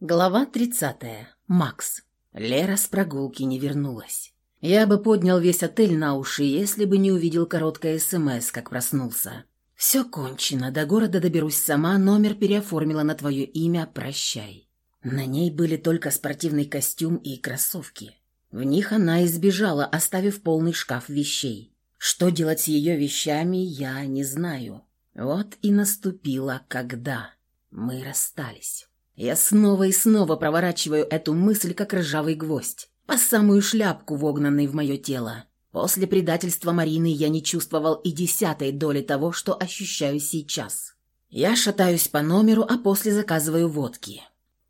Глава 30. Макс. Лера с прогулки не вернулась. Я бы поднял весь отель на уши, если бы не увидел короткое СМС, как проснулся. «Все кончено, до города доберусь сама, номер переоформила на твое имя, прощай». На ней были только спортивный костюм и кроссовки. В них она избежала, оставив полный шкаф вещей. Что делать с ее вещами, я не знаю. Вот и наступило, когда мы расстались. Я снова и снова проворачиваю эту мысль, как ржавый гвоздь, по самую шляпку, вогнанный в мое тело. После предательства Марины я не чувствовал и десятой доли того, что ощущаю сейчас. Я шатаюсь по номеру, а после заказываю водки.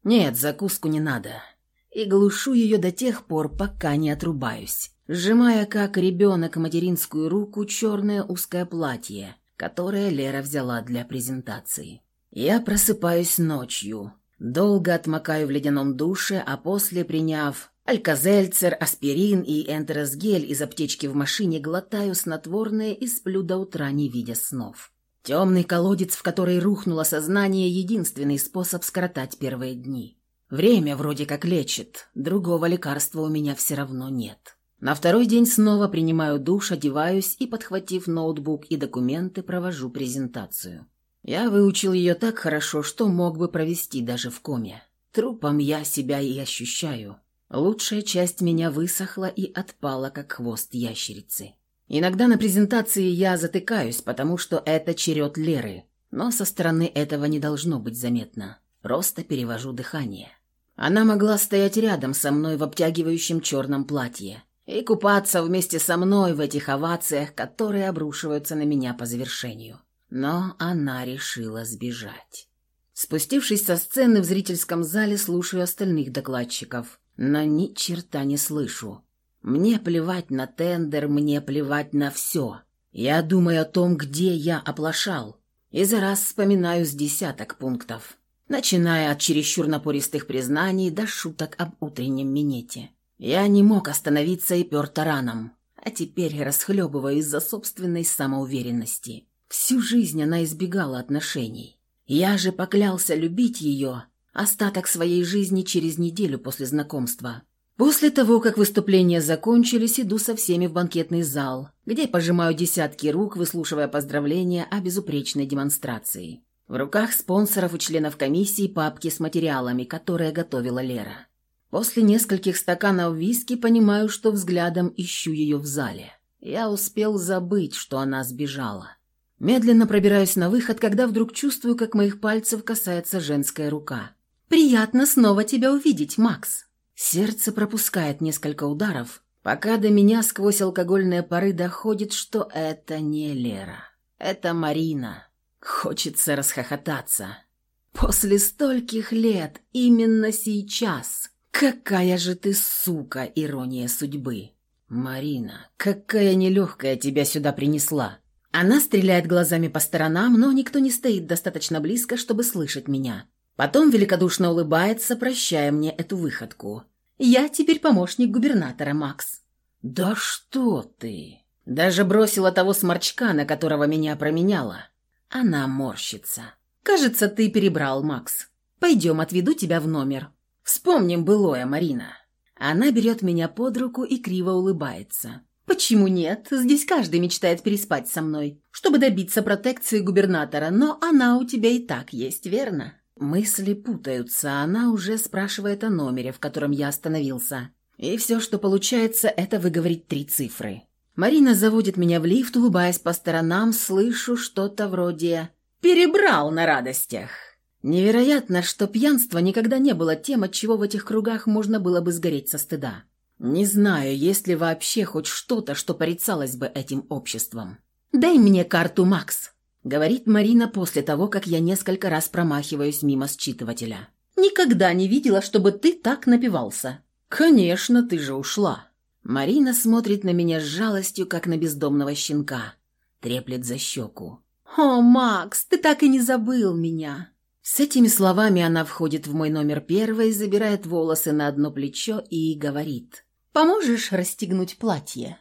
Нет, закуску не надо. И глушу ее до тех пор, пока не отрубаюсь, сжимая как ребенок материнскую руку черное узкое платье, которое Лера взяла для презентации. Я просыпаюсь ночью, Долго отмокаю в ледяном душе, а после, приняв алькозельцер, аспирин и энтеросгель из аптечки в машине, глотаю снотворное и сплю до утра, не видя снов. Темный колодец, в который рухнуло сознание, единственный способ скоротать первые дни. Время вроде как лечит, другого лекарства у меня все равно нет. На второй день снова принимаю душ, одеваюсь и, подхватив ноутбук и документы, провожу презентацию. Я выучил ее так хорошо, что мог бы провести даже в коме. Трупом я себя и ощущаю. Лучшая часть меня высохла и отпала, как хвост ящерицы. Иногда на презентации я затыкаюсь, потому что это черед Леры, но со стороны этого не должно быть заметно. Просто перевожу дыхание. Она могла стоять рядом со мной в обтягивающем черном платье и купаться вместе со мной в этих овациях, которые обрушиваются на меня по завершению. Но она решила сбежать. Спустившись со сцены в зрительском зале, слушаю остальных докладчиков, но ни черта не слышу. Мне плевать на тендер, мне плевать на все. Я думаю о том, где я оплошал, и за раз вспоминаю с десяток пунктов, начиная от чересчур напористых признаний до шуток об утреннем минете. Я не мог остановиться и пер тараном, а теперь расхлебываю из-за собственной самоуверенности. Всю жизнь она избегала отношений. Я же поклялся любить ее остаток своей жизни через неделю после знакомства. После того, как выступления закончились, иду со всеми в банкетный зал, где пожимаю десятки рук, выслушивая поздравления о безупречной демонстрации. В руках спонсоров и членов комиссии папки с материалами, которые готовила Лера. После нескольких стаканов виски понимаю, что взглядом ищу ее в зале. Я успел забыть, что она сбежала. Медленно пробираюсь на выход, когда вдруг чувствую, как моих пальцев касается женская рука. «Приятно снова тебя увидеть, Макс!» Сердце пропускает несколько ударов, пока до меня сквозь алкогольные пары доходит, что это не Лера. Это Марина. Хочется расхохотаться. После стольких лет, именно сейчас. Какая же ты сука, ирония судьбы. Марина, какая нелегкая тебя сюда принесла. Она стреляет глазами по сторонам, но никто не стоит достаточно близко, чтобы слышать меня. Потом великодушно улыбается, прощая мне эту выходку. «Я теперь помощник губернатора, Макс». «Да что ты!» Даже бросила того сморчка, на которого меня променяла. Она морщится. «Кажется, ты перебрал, Макс. Пойдем, отведу тебя в номер. Вспомним былое, Марина». Она берет меня под руку и криво улыбается. «Почему нет? Здесь каждый мечтает переспать со мной, чтобы добиться протекции губернатора, но она у тебя и так есть, верно?» Мысли путаются, она уже спрашивает о номере, в котором я остановился. И все, что получается, это выговорить три цифры. Марина заводит меня в лифт, улыбаясь по сторонам, слышу что-то вроде «перебрал на радостях». Невероятно, что пьянство никогда не было тем, от чего в этих кругах можно было бы сгореть со стыда. Не знаю, есть ли вообще хоть что-то, что порицалось бы этим обществом. «Дай мне карту, Макс», — говорит Марина после того, как я несколько раз промахиваюсь мимо считывателя. «Никогда не видела, чтобы ты так напивался». «Конечно, ты же ушла». Марина смотрит на меня с жалостью, как на бездомного щенка. Треплет за щеку. «О, Макс, ты так и не забыл меня!» С этими словами она входит в мой номер первой, забирает волосы на одно плечо и говорит. Поможешь расстегнуть платье?»